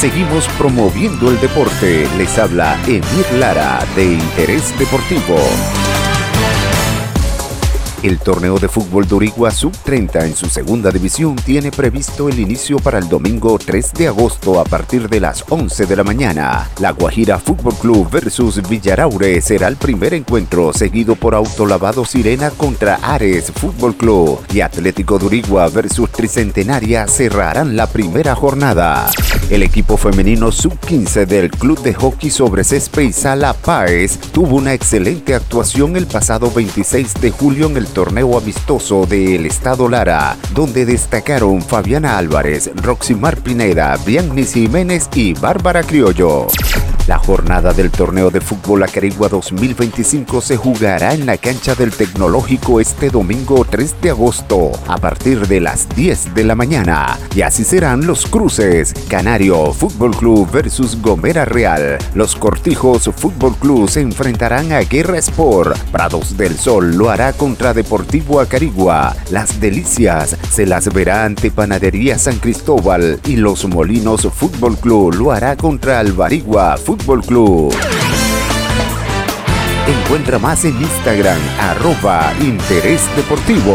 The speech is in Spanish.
Seguimos promoviendo el deporte. Les habla Emir Lara de Interés Deportivo. El torneo de fútbol de Urigua Sub-30 en su segunda división tiene previsto el inicio para el domingo 3 de agosto a partir de las 11 de la mañana. La Guajira Fútbol Club versus Villaraure será el primer encuentro, seguido por Autolavado Sirena contra Ares Fútbol Club y Atlético de Urigua versus Tricentenaria cerrarán la primera jornada. El equipo femenino Sub-15 del Club de Hockey sobre Césped y Sala Páez tuvo una excelente actuación el pasado 26 de julio en el torneo amistoso del Estado Lara, donde destacaron Fabiana Álvarez, Roximar Pineda, Biannis Jiménez y Bárbara Criollo. La jornada del torneo de fútbol Acarigua 2025 se jugará en la cancha del Tecnológico este domingo 3 de agosto a partir de las 10 de la mañana. Y así serán los cruces. Canario Fútbol Club versus Gomera Real. Los Cortijos Fútbol Club se enfrentarán a Guerra Sport. Prados del Sol lo hará contra Deportivo Acarigua. Las Delicias se las verá ante Panadería San Cristóbal y Los Molinos Fútbol Club lo hará contra Alvarigua Fútbol Club. Encuentra más en Instagram, arroba Interés Deportivo.